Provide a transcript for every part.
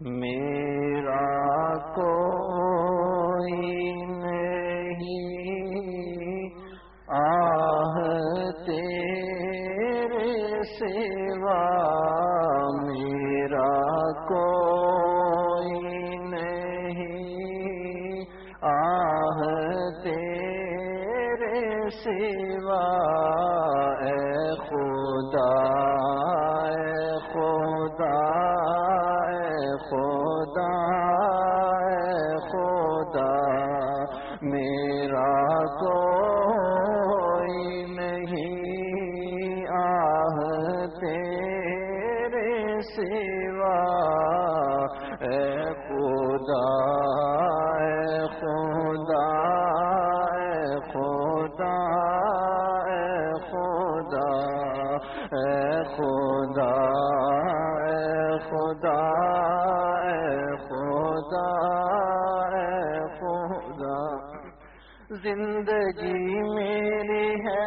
میرا کوئی نہیں۔ آہ تیرے سوا میرا کوئی نہیں۔ آہ تیرے سوا خدا اے خدا اے خدا زندگی میری ہے،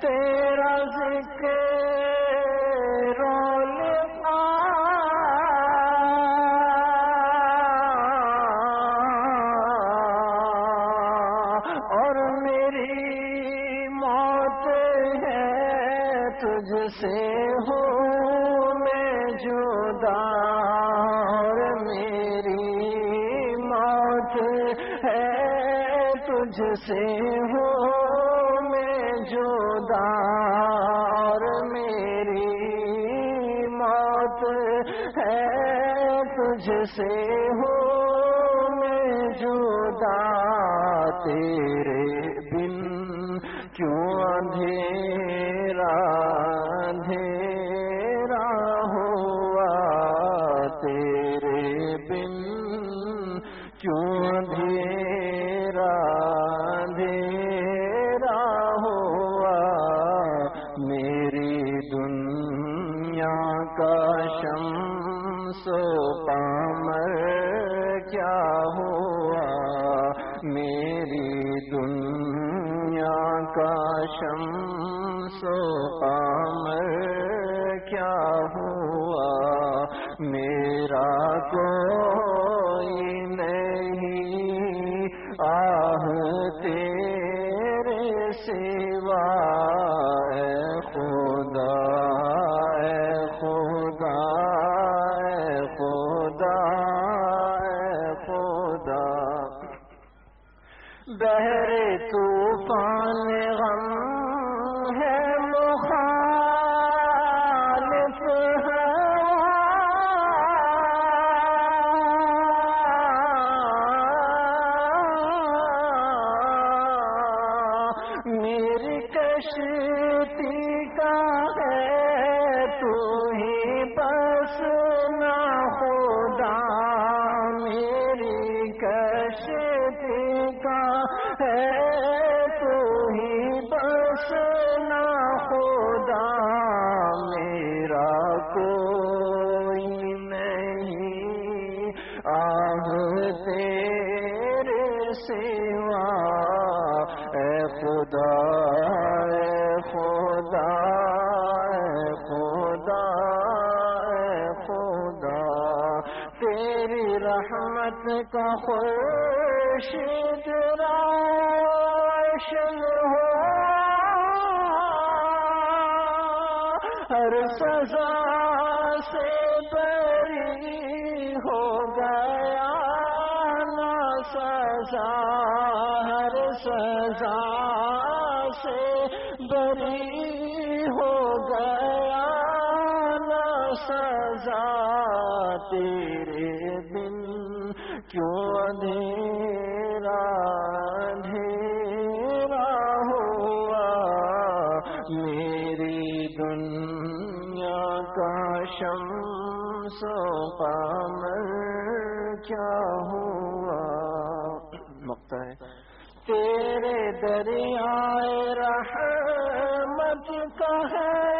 تیرا ذکر رول اور میری موت ہے تجھ سے۔ جدا اور میری موت ہے، تجھ سے ہو میں جدا، اور میری موت ہے، تجھ سے ہو میں جدا۔ تیرے بن کیوں اندھیرا اندھیرا اندھیرا ہوا۔ میری دنیا کا شمس و قمر کیا ہوا؟ میری دنیا کا شمس و قمر ಸೇವಾ کشتی کا ہے تو ہی بس نہ خدا میری کشتی کا ہے۔ کا خورشید روشن ہو ہر سزا سے بری ہو گیا نا سزا، ہر سزا سے بری ہو گیا نا سزا تیرے بن کیوں اندھیرا اندھیرا ہوا؟ میری دنیا کا شمس و قمر کیا ہوا؟ مقتا ہے۔ تیرے دریائے رحمت کا ہے۔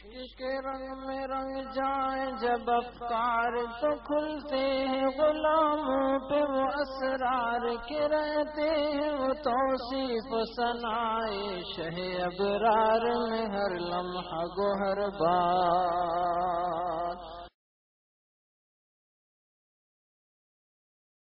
عشق کے رنگ میں رنگ جائیں جب افکار تو کھلتے ہیں، غلاموں پہ وہ اسرار کے رہتے ہیں۔ وہ توصیف سنائے شہ ابرار میں، ہر لمحہ گو ہر بار